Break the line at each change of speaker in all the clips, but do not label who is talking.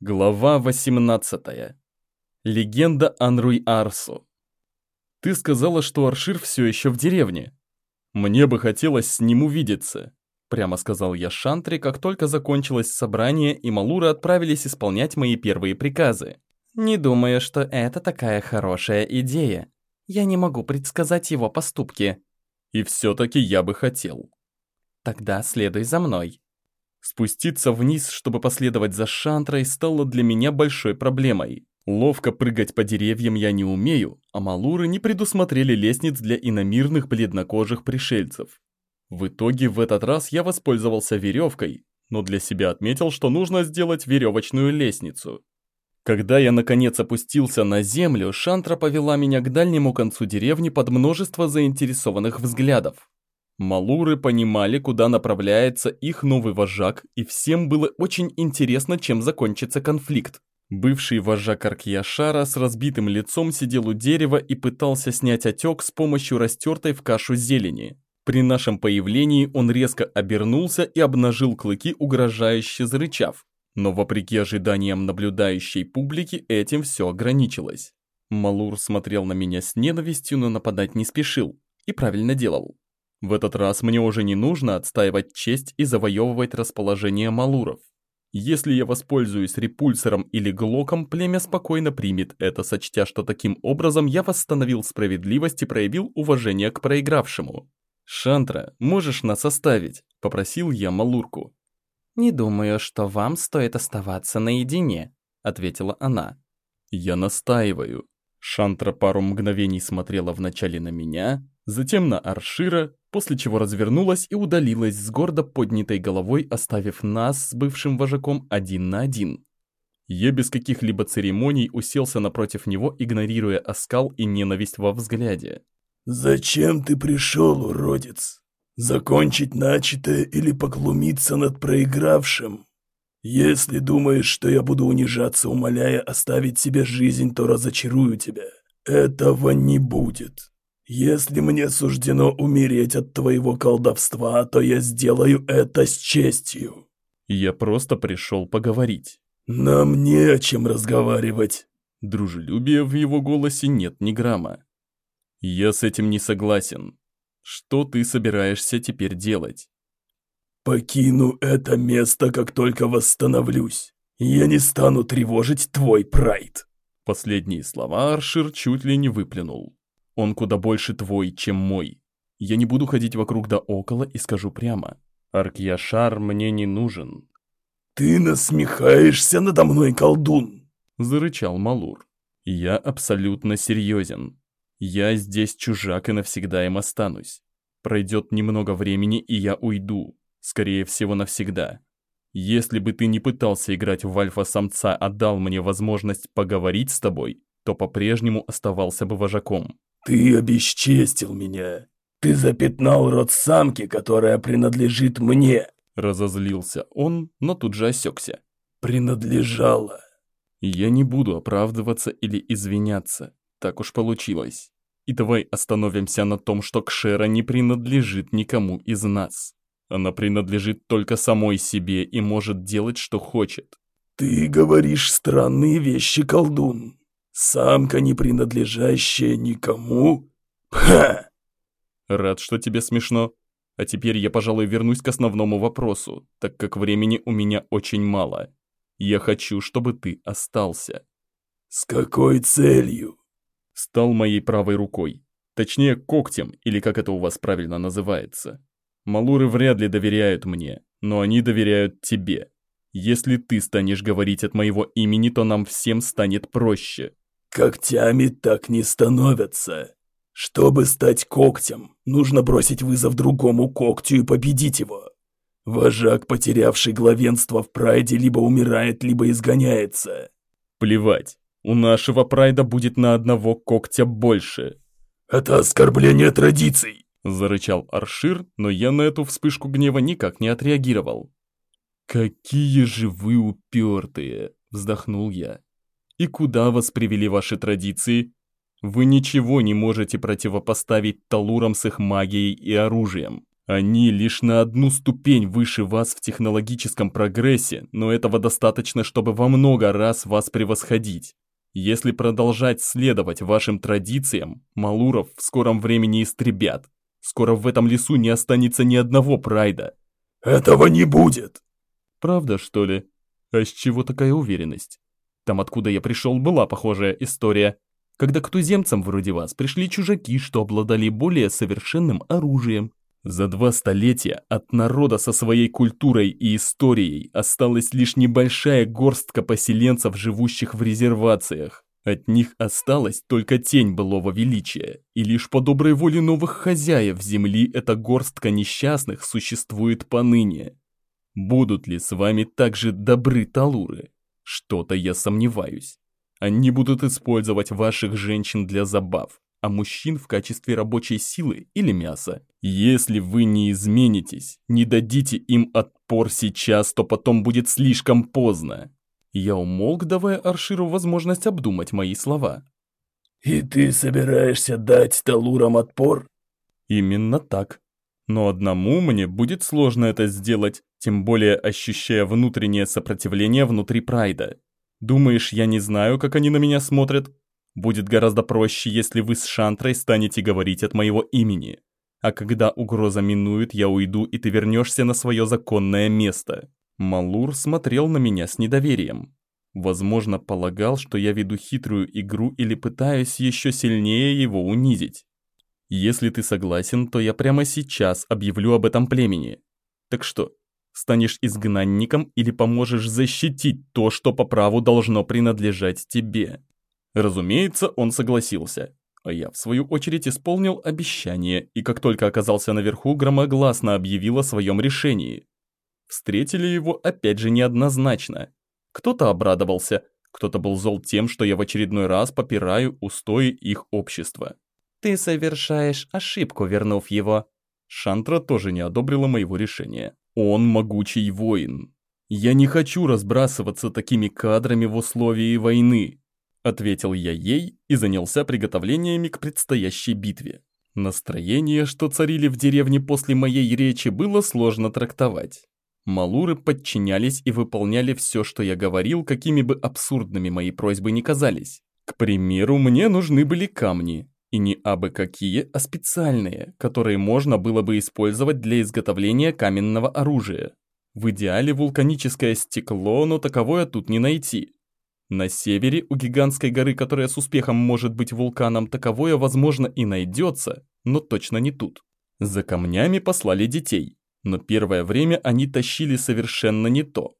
Глава 18. Легенда Анруй Арсу. Ты сказала, что Аршир все еще в деревне. Мне бы хотелось с ним увидеться, прямо сказал я Шантре, как только закончилось собрание и Малуры отправились исполнять мои первые приказы. Не думаю, что это такая хорошая идея. Я не могу предсказать его поступки. И все-таки я бы хотел. Тогда следуй за мной. Спуститься вниз, чтобы последовать за Шантрой, стало для меня большой проблемой. Ловко прыгать по деревьям я не умею, а малуры не предусмотрели лестниц для иномирных бледнокожих пришельцев. В итоге в этот раз я воспользовался веревкой, но для себя отметил, что нужно сделать веревочную лестницу. Когда я наконец опустился на землю, Шантра повела меня к дальнему концу деревни под множество заинтересованных взглядов. Малуры понимали, куда направляется их новый вожак, и всем было очень интересно, чем закончится конфликт. Бывший вожак Аркьяшара с разбитым лицом сидел у дерева и пытался снять отек с помощью растертой в кашу зелени. При нашем появлении он резко обернулся и обнажил клыки, угрожающе зарычав. Но вопреки ожиданиям наблюдающей публики, этим все ограничилось. Малур смотрел на меня с ненавистью, но нападать не спешил. И правильно делал. В этот раз мне уже не нужно отстаивать честь и завоевывать расположение малуров. Если я воспользуюсь репульсором или глоком, племя спокойно примет это, сочтя, что таким образом я восстановил справедливость и проявил уважение к проигравшему. «Шантра, можешь нас оставить?» – попросил я Малурку. «Не думаю, что вам стоит оставаться наедине», – ответила она. «Я настаиваю». Шантра пару мгновений смотрела вначале на меня, затем на Аршира, после чего развернулась и удалилась с гордо поднятой головой, оставив нас с бывшим вожаком один на один. Я без каких-либо церемоний уселся напротив него, игнорируя оскал и ненависть во взгляде.
«Зачем ты пришел, уродец? Закончить начатое или поклумиться над проигравшим? Если думаешь, что я буду унижаться, умоляя оставить себе жизнь, то разочарую тебя. Этого не будет». «Если мне суждено умереть от твоего колдовства, то я сделаю это с честью».
Я просто пришел поговорить.
«Нам не о чем разговаривать».
Дружелюбия в его голосе нет ни грамма. Я с этим не согласен. Что ты собираешься теперь делать?
Покину это место, как только восстановлюсь. Я не стану тревожить твой прайд.
Последние слова Аршир чуть ли не выплюнул. Он куда больше твой, чем мой. Я не буду ходить вокруг да около и скажу прямо. Аркьяшар мне не нужен.
«Ты насмехаешься надо мной, колдун!»
Зарычал Малур. Я абсолютно серьезен. Я здесь чужак и навсегда им останусь. Пройдет немного времени, и я уйду. Скорее всего, навсегда. Если бы ты не пытался играть в альфа-самца, а дал мне возможность поговорить с тобой, то по-прежнему оставался бы вожаком.
«Ты обесчестил меня. Ты запятнал род самки, которая принадлежит мне».
Разозлился он, но тут же осекся.
«Принадлежала».
Я не буду оправдываться или извиняться. Так уж получилось. И давай остановимся на том, что Кшера не принадлежит никому из нас. Она принадлежит только самой себе и может делать, что хочет.
«Ты говоришь странные вещи, колдун», Самка, не принадлежащая никому? Ха!
Рад, что тебе смешно. А теперь я, пожалуй, вернусь к основному вопросу, так как времени у меня очень мало. Я хочу, чтобы ты остался.
С какой целью?
Стал моей правой рукой. Точнее, когтем, или как это у вас правильно называется. Малуры вряд ли доверяют мне, но они доверяют тебе. Если ты станешь говорить от моего имени, то нам всем станет проще.
Когтями так не становятся. Чтобы стать когтем, нужно бросить вызов другому когтю и победить его. Вожак, потерявший главенство в прайде, либо умирает, либо изгоняется.
Плевать. У нашего прайда будет на одного когтя больше.
Это оскорбление традиций.
Зарычал Аршир, но я на эту вспышку гнева никак не отреагировал. «Какие же вы упертые!» – вздохнул я. И куда вас привели ваши традиции? Вы ничего не можете противопоставить талурам с их магией и оружием. Они лишь на одну ступень выше вас в технологическом прогрессе, но этого достаточно, чтобы во много раз вас превосходить. Если продолжать следовать вашим традициям, Малуров в скором времени истребят. Скоро в этом лесу не останется ни одного прайда.
Этого не будет.
Правда, что ли? А с чего такая уверенность? Там, откуда я пришел, была похожая история. Когда к туземцам вроде вас пришли чужаки, что обладали более совершенным оружием. За два столетия от народа со своей культурой и историей осталась лишь небольшая горстка поселенцев, живущих в резервациях. От них осталась только тень былого величия, и лишь по доброй воле новых хозяев земли эта горстка несчастных существует поныне. Будут ли с вами также добры талуры? Что-то я сомневаюсь. Они будут использовать ваших женщин для забав, а мужчин в качестве рабочей силы или мяса. Если вы не изменитесь, не дадите им отпор сейчас, то потом будет слишком поздно. Я умолк, давая Арширу возможность обдумать мои слова.
«И ты собираешься дать Талурам отпор?»
«Именно так. Но одному мне будет сложно это сделать, тем более ощущая внутреннее сопротивление внутри Прайда. Думаешь, я не знаю, как они на меня смотрят? Будет гораздо проще, если вы с Шантрой станете говорить от моего имени. А когда угроза минует, я уйду, и ты вернешься на свое законное место». Малур смотрел на меня с недоверием. Возможно, полагал, что я веду хитрую игру или пытаюсь еще сильнее его унизить. Если ты согласен, то я прямо сейчас объявлю об этом племени. Так что, станешь изгнанником или поможешь защитить то, что по праву должно принадлежать тебе?» Разумеется, он согласился. А я, в свою очередь, исполнил обещание, и как только оказался наверху, громогласно объявил о своем решении. Встретили его опять же неоднозначно. Кто-то обрадовался, кто-то был зол тем, что я в очередной раз попираю устои их общества. «Ты совершаешь ошибку, вернув его». Шантра тоже не одобрила моего решения. Он могучий воин. Я не хочу разбрасываться такими кадрами в условии войны, ответил я ей и занялся приготовлениями к предстоящей битве. Настроение, что царили в деревне после моей речи, было сложно трактовать. Малуры подчинялись и выполняли все, что я говорил, какими бы абсурдными мои просьбы ни казались. К примеру, мне нужны были камни, и не абы какие, а специальные, которые можно было бы использовать для изготовления каменного оружия. В идеале вулканическое стекло, но таковое тут не найти. На севере у гигантской горы, которая с успехом может быть вулканом, таковое, возможно, и найдется, но точно не тут. За камнями послали детей, но первое время они тащили совершенно не то.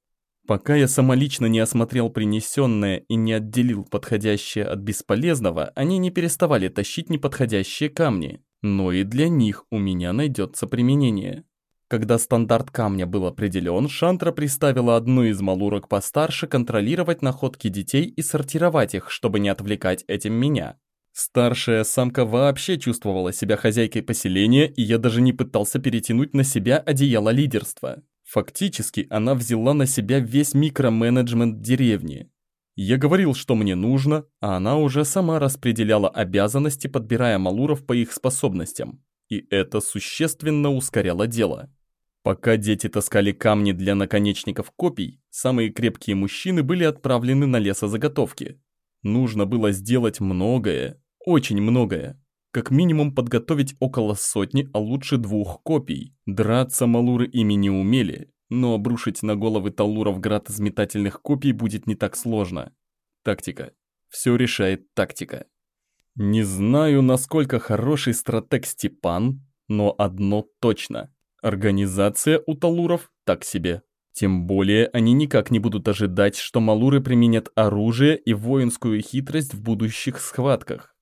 Пока я самолично не осмотрел принесенное и не отделил подходящее от бесполезного, они не переставали тащить неподходящие камни. Но и для них у меня найдется применение. Когда стандарт камня был определен, Шантра приставила одну из малурок постарше контролировать находки детей и сортировать их, чтобы не отвлекать этим меня. Старшая самка вообще чувствовала себя хозяйкой поселения, и я даже не пытался перетянуть на себя одеяло лидерства. Фактически она взяла на себя весь микроменеджмент деревни. Я говорил, что мне нужно, а она уже сама распределяла обязанности, подбирая малуров по их способностям. И это существенно ускоряло дело. Пока дети таскали камни для наконечников копий, самые крепкие мужчины были отправлены на лесозаготовки. Нужно было сделать многое, очень многое. Как минимум подготовить около сотни, а лучше двух копий. Драться малуры ими не умели, но обрушить на головы талуров град из метательных копий будет не так сложно. Тактика. Все решает тактика. Не знаю, насколько хороший стратег Степан, но одно точно. Организация у талуров так себе. Тем более они никак не будут ожидать, что малуры применят оружие и воинскую хитрость в будущих схватках.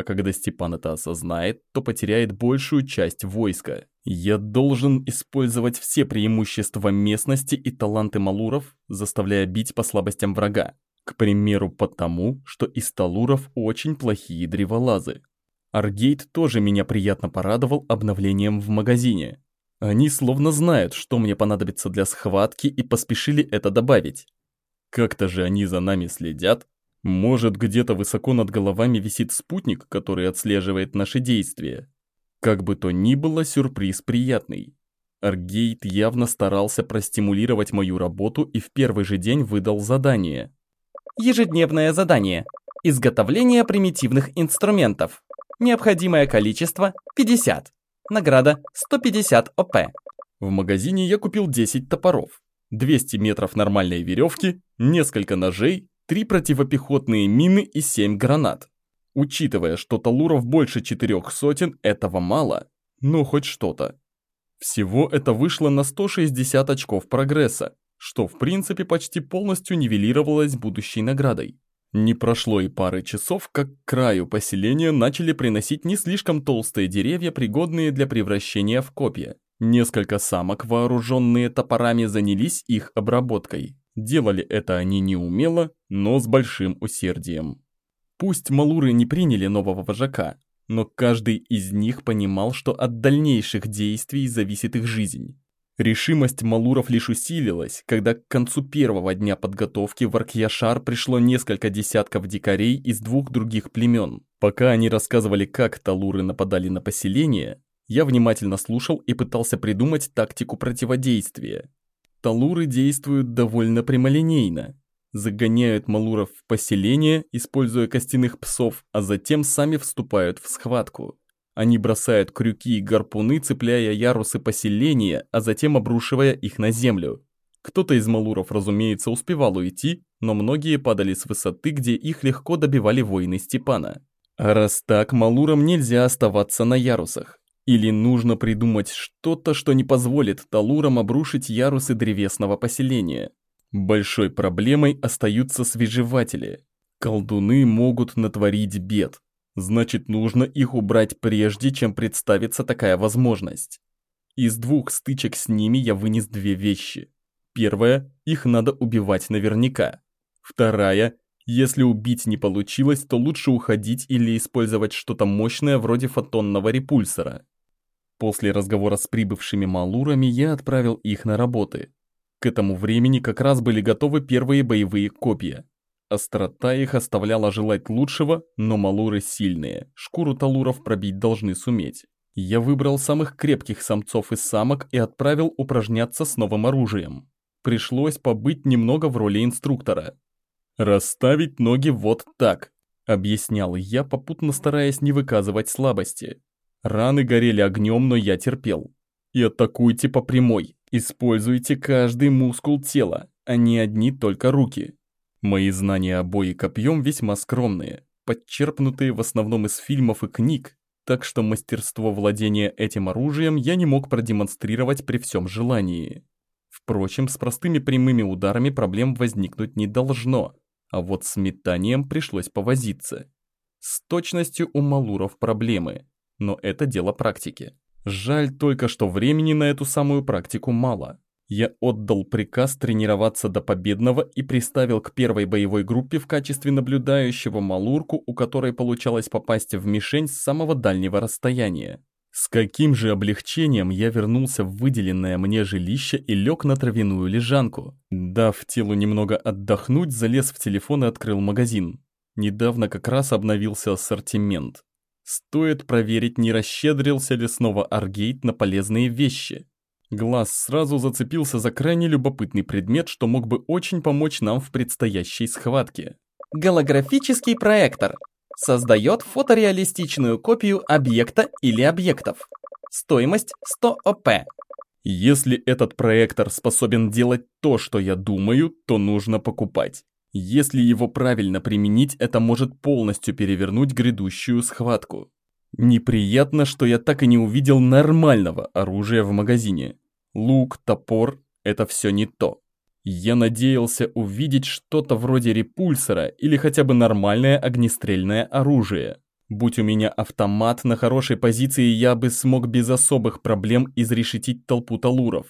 А когда Степан это осознает, то потеряет большую часть войска. Я должен использовать все преимущества местности и таланты малуров, заставляя бить по слабостям врага. К примеру, потому, что из талуров очень плохие древолазы. Аргейт тоже меня приятно порадовал обновлением в магазине. Они словно знают, что мне понадобится для схватки и поспешили это добавить. Как-то же они за нами следят, может, где-то высоко над головами висит спутник, который отслеживает наши действия? Как бы то ни было, сюрприз приятный. Аргейт явно старался простимулировать мою работу и в первый же день выдал задание.
Ежедневное задание. Изготовление примитивных инструментов. Необходимое количество – 50. Награда – 150 ОП.
В магазине я купил 10 топоров, 200 метров нормальной веревки, несколько ножей, 3 противопехотные мины и 7 гранат. Учитывая, что талуров больше четырех сотен, этого мало, но хоть что-то. Всего это вышло на 160 очков прогресса, что в принципе почти полностью нивелировалось будущей наградой. Не прошло и пары часов, как к краю поселения начали приносить не слишком толстые деревья, пригодные для превращения в копья. Несколько самок, вооруженные топорами, занялись их обработкой. Делали это они неумело, но с большим усердием. Пусть малуры не приняли нового вожака, но каждый из них понимал, что от дальнейших действий зависит их жизнь. Решимость малуров лишь усилилась, когда к концу первого дня подготовки в Аркьяшар пришло несколько десятков дикарей из двух других племен. Пока они рассказывали, как талуры нападали на поселение, я внимательно слушал и пытался придумать тактику противодействия. Талуры действуют довольно прямолинейно, загоняют малуров в поселение, используя костяных псов, а затем сами вступают в схватку. Они бросают крюки и гарпуны, цепляя ярусы поселения, а затем обрушивая их на землю. Кто-то из малуров, разумеется, успевал уйти, но многие падали с высоты, где их легко добивали воины Степана. А раз так, малурам нельзя оставаться на ярусах. Или нужно придумать что-то, что не позволит талурам обрушить ярусы древесного поселения. Большой проблемой остаются свежеватели. Колдуны могут натворить бед. Значит, нужно их убрать прежде, чем представится такая возможность. Из двух стычек с ними я вынес две вещи. Первая – их надо убивать наверняка. Вторая – если убить не получилось, то лучше уходить или использовать что-то мощное вроде фотонного репульсора. После разговора с прибывшими малурами я отправил их на работы. К этому времени как раз были готовы первые боевые копья. Острота их оставляла желать лучшего, но малуры сильные, шкуру талуров пробить должны суметь. Я выбрал самых крепких самцов и самок и отправил упражняться с новым оружием. Пришлось побыть немного в роли инструктора. «Расставить ноги вот так», — объяснял я, попутно стараясь не выказывать слабости. Раны горели огнем, но я терпел. И атакуйте по прямой. Используйте каждый мускул тела, а не одни только руки. Мои знания о бое копьем весьма скромные, подчерпнутые в основном из фильмов и книг, так что мастерство владения этим оружием я не мог продемонстрировать при всем желании. Впрочем, с простыми прямыми ударами проблем возникнуть не должно, а вот с метанием пришлось повозиться. С точностью у малуров проблемы, но это дело практики. Жаль только, что времени на эту самую практику мало. Я отдал приказ тренироваться до победного и приставил к первой боевой группе в качестве наблюдающего малурку, у которой получалось попасть в мишень с самого дальнего расстояния. С каким же облегчением я вернулся в выделенное мне жилище и лег на травяную лежанку. Дав телу немного отдохнуть, залез в телефон и открыл магазин. Недавно как раз обновился ассортимент. Стоит проверить, не расщедрился ли снова Аргейт на полезные вещи. Глаз сразу зацепился за крайне любопытный предмет, что мог бы очень помочь нам в предстоящей схватке.
Голографический проектор. Создает фотореалистичную копию объекта или объектов. Стоимость 100 ОП.
Если этот проектор способен делать то, что я думаю, то нужно покупать. Если его правильно применить, это может полностью перевернуть грядущую схватку. Неприятно, что я так и не увидел нормального оружия в магазине. Лук, топор – это все не то. Я надеялся увидеть что-то вроде репульсора или хотя бы нормальное огнестрельное оружие. Будь у меня автомат на хорошей позиции, я бы смог без особых проблем изрешетить толпу талуров.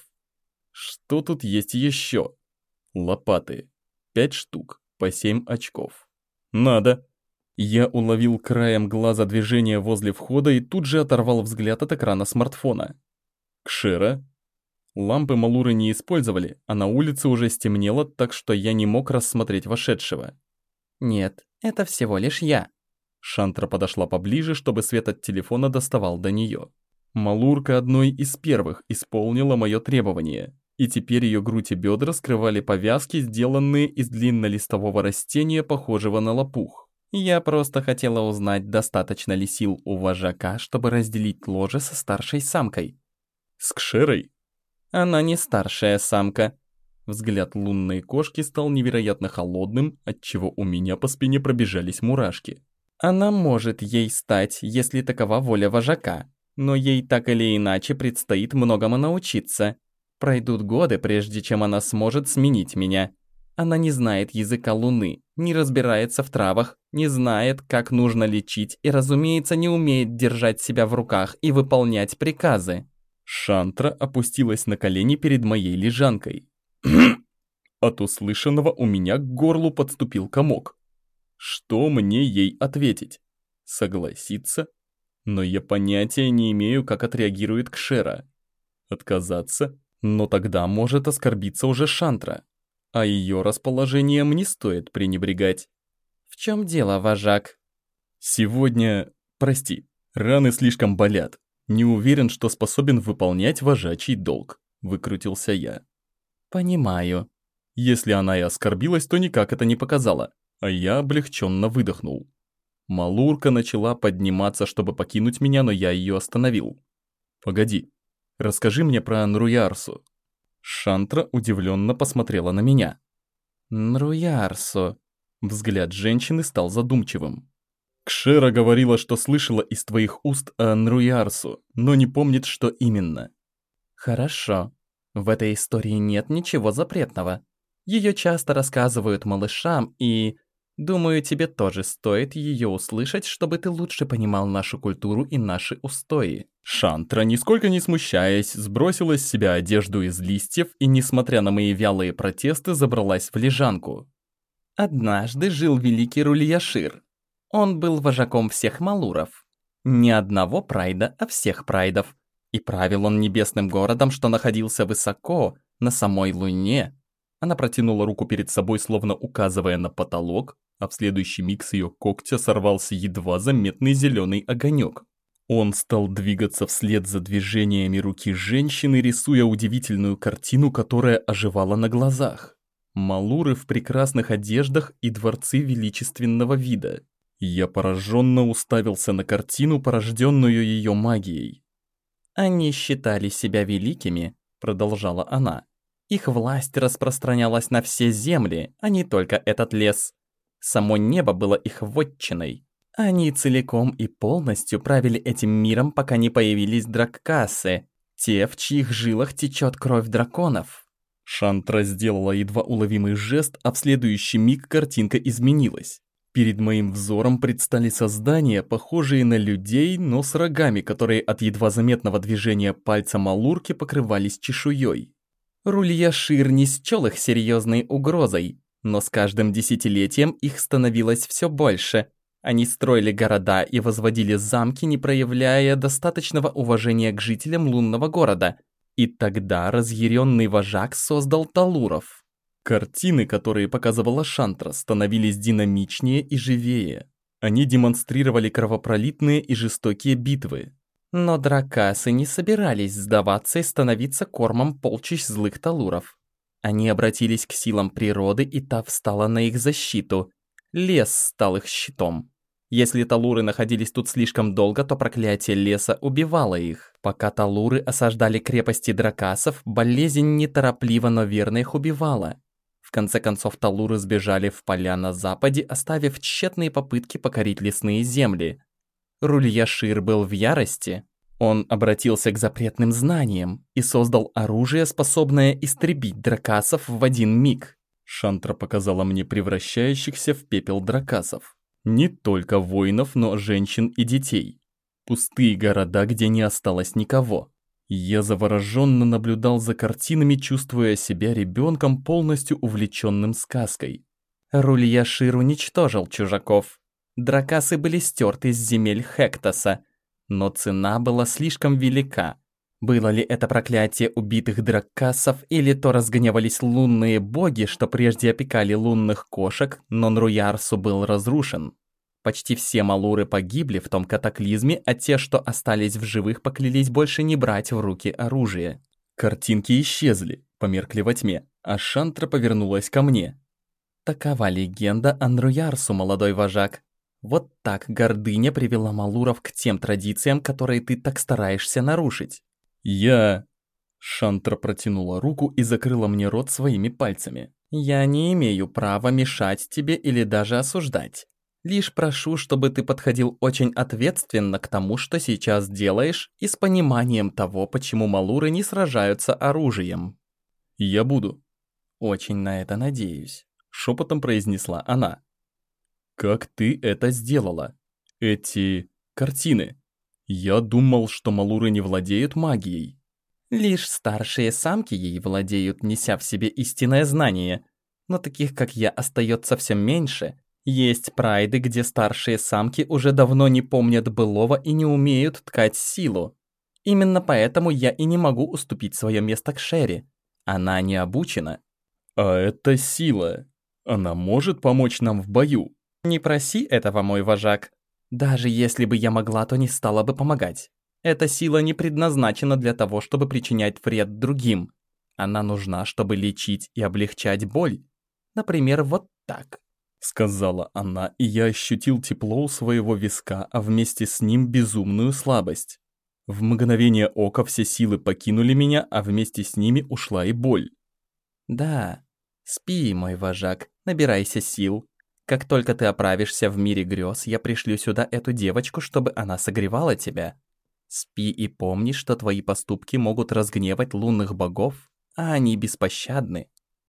Что тут есть еще? Лопаты. Пять штук, по семь очков. Надо. Я уловил краем глаза движение возле входа и тут же оторвал взгляд от экрана смартфона. Кшера? Лампы Малуры не использовали, а на улице уже стемнело, так что я не мог рассмотреть вошедшего.
«Нет, это всего лишь я».
Шантра подошла поближе, чтобы свет от телефона доставал до нее.
Малурка одной из первых исполнила мое требование, и теперь ее грудь и бедра скрывали повязки, сделанные из длиннолистового растения, похожего на лопух.
Я просто хотела узнать, достаточно ли сил у вожака, чтобы разделить ложе со старшей самкой.
С Кшерой?
Она не старшая самка. Взгляд лунной кошки стал невероятно холодным, отчего у меня по спине пробежались мурашки. Она может ей стать, если такова воля вожака, но ей так или иначе предстоит многому научиться. Пройдут годы, прежде чем она сможет сменить меня. Она не знает языка Луны, не разбирается в травах, не знает, как нужно лечить и, разумеется, не умеет держать себя в руках и выполнять приказы.
Шантра опустилась на колени перед моей лежанкой. От услышанного у меня к горлу подступил комок. Что мне ей ответить? Согласиться? Но я понятия не имею, как отреагирует Кшера. Отказаться? Но тогда может оскорбиться уже Шантра. А ее расположением не стоит пренебрегать.
В чем дело, вожак?
Сегодня... Прости, раны слишком болят. Не уверен, что способен выполнять вожачий долг. Выкрутился я.
Понимаю.
Если она и оскорбилась, то никак это не показала. А я облегченно выдохнул. Малурка начала подниматься, чтобы покинуть меня, но я ее остановил. «Погоди, расскажи мне про Нруярсу». Шантра удивленно посмотрела на меня.
«Нруярсу».
Взгляд женщины стал задумчивым. «Кшера говорила, что слышала из твоих уст о Нруярсу, но не помнит, что именно».
«Хорошо. В этой истории нет ничего запретного. Ее часто рассказывают малышам, и Думаю, тебе тоже стоит ее услышать, чтобы ты лучше понимал нашу культуру и наши устои».
Шантра, нисколько не смущаясь, сбросила с себя одежду из листьев и, несмотря на мои вялые протесты, забралась в лежанку.
Однажды жил великий Рульяшир. Он был вожаком всех малуров. Не одного прайда, а всех прайдов. И правил он небесным городом, что находился высоко, на самой луне. Она протянула руку перед собой, словно указывая на потолок, а в следующий миг с ее когтя сорвался едва заметный зеленый огонек. Он стал двигаться вслед за движениями руки женщины, рисуя удивительную картину, которая оживала на глазах. Малуры в прекрасных одеждах и дворцы величественного вида. Я пораженно уставился на картину, порожденную ее магией. «Они считали себя великими», — продолжала она. «Их власть распространялась на все земли, а не только этот лес. Само небо было их вотчиной. Они целиком и полностью правили этим миром, пока не появились драккасы, те, в чьих жилах течет кровь драконов.
Шантра сделала едва уловимый жест, а в следующий миг картинка изменилась. Перед моим взором предстали создания, похожие на людей, но с рогами, которые от едва заметного движения пальца Малурки покрывались чешуей.
Рульяшир не счел их серьезной угрозой, но с каждым десятилетием их становилось все больше. Они строили города и возводили замки, не проявляя достаточного уважения к жителям лунного города. И тогда разъяренный вожак создал Талуров.
Картины, которые показывала Шантра, становились динамичнее и живее. Они демонстрировали кровопролитные и жестокие битвы.
Но дракасы не собирались сдаваться и становиться кормом полчищ злых Талуров. Они обратились к силам природы, и та встала на их защиту. Лес стал их щитом. Если талуры находились тут слишком долго, то проклятие леса убивало их. Пока талуры осаждали крепости дракасов, болезнь неторопливо, но верно их убивала. В конце концов, талуры сбежали в поля на западе, оставив тщетные попытки покорить лесные земли. Рульяшир был в ярости. Он обратился к запретным знаниям и создал оружие, способное истребить дракасов в один миг.
Шантра показала мне превращающихся в пепел дракасов. Не только воинов, но женщин и детей. Пустые города, где не осталось никого. Я завороженно наблюдал за картинами, чувствуя себя ребенком, полностью увлеченным сказкой.
Рульяшир уничтожил чужаков. Дракасы были стерты с земель Хектоса, но цена была слишком велика. Было ли это проклятие убитых драккасов, или то разгневались лунные боги, что прежде опекали лунных кошек, но Нруярсу был разрушен? Почти все малуры погибли в том катаклизме, а те, что остались в живых, поклялись больше не брать в руки оружие.
Картинки исчезли, померкли во тьме, а Шантра повернулась ко мне.
Такова легенда Анруярсу, молодой вожак. Вот так гордыня привела Малуров к тем традициям, которые ты так стараешься нарушить.
Я... Шантра протянула руку и закрыла мне рот своими пальцами.
Я не имею права мешать тебе или даже осуждать. Лишь прошу, чтобы ты подходил очень ответственно к тому, что сейчас делаешь, и с пониманием того, почему малуры не сражаются оружием.
Я буду.
Очень на это надеюсь, шепотом произнесла она.
Как ты это сделала? Эти картины. Я думал, что малуры не владеют магией.
Лишь старшие самки ей владеют, неся в себе истинное знание. Но таких, как я, остается все меньше, есть прайды, где старшие самки уже давно не помнят былого и не умеют ткать силу. Именно поэтому я и не могу уступить свое место к Шерри. Она не обучена.
А это сила. Она может помочь нам в бою.
Не проси этого, мой вожак. Даже если бы я могла, то не стала бы помогать. Эта сила не предназначена для того, чтобы причинять вред другим. Она нужна, чтобы лечить и облегчать боль. Например, вот так
сказала она, и я ощутил тепло у своего виска, а вместе с ним безумную слабость. В мгновение ока все силы покинули меня, а вместе с ними ушла и боль.
Да, спи, мой вожак, набирайся сил. Как только ты оправишься в мире грез, я пришлю сюда эту девочку, чтобы она согревала тебя. Спи и помни, что твои поступки могут разгневать лунных богов, а они беспощадны.